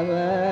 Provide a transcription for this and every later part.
Hare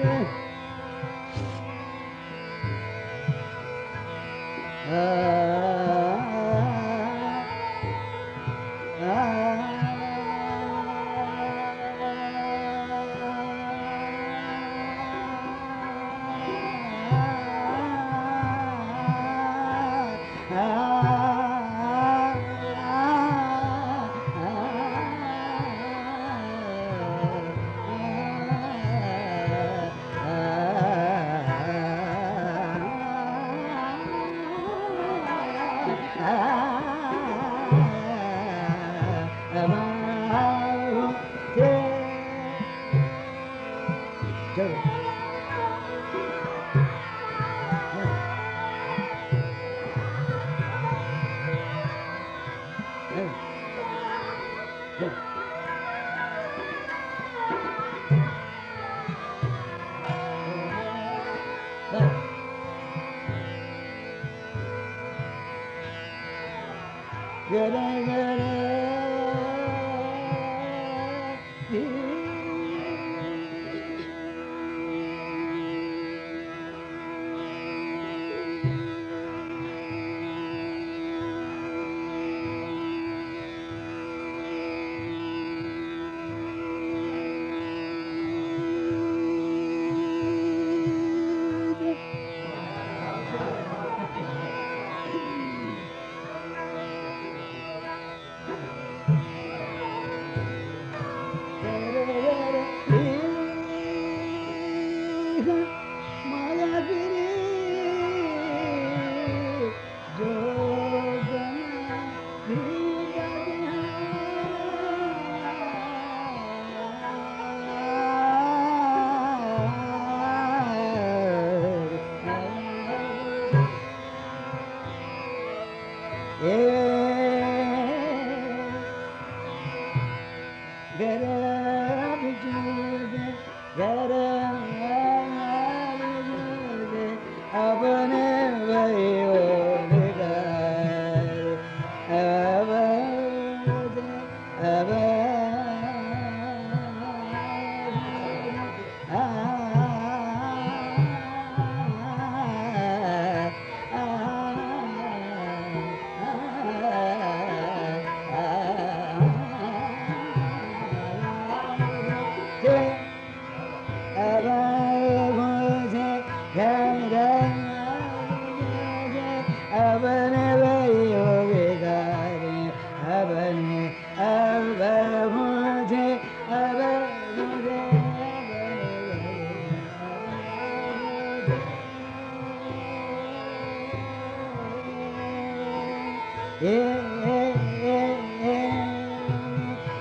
again. Yeah.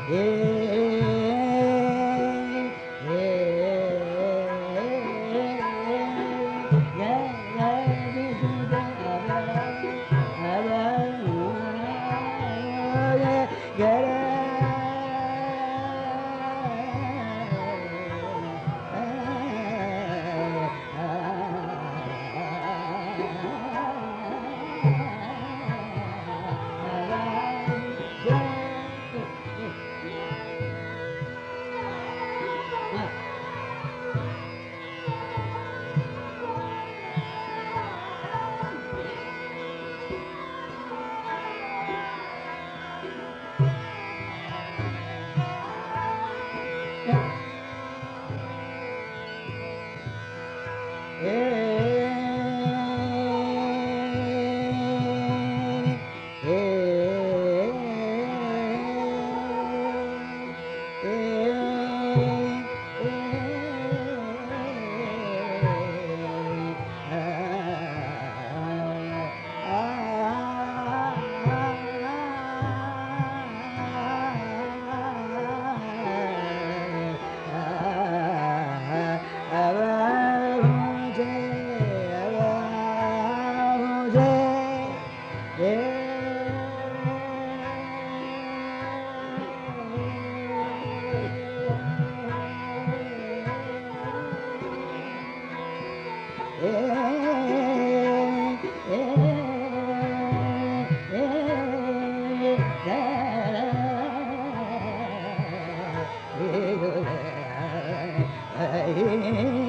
Yeah. ಗ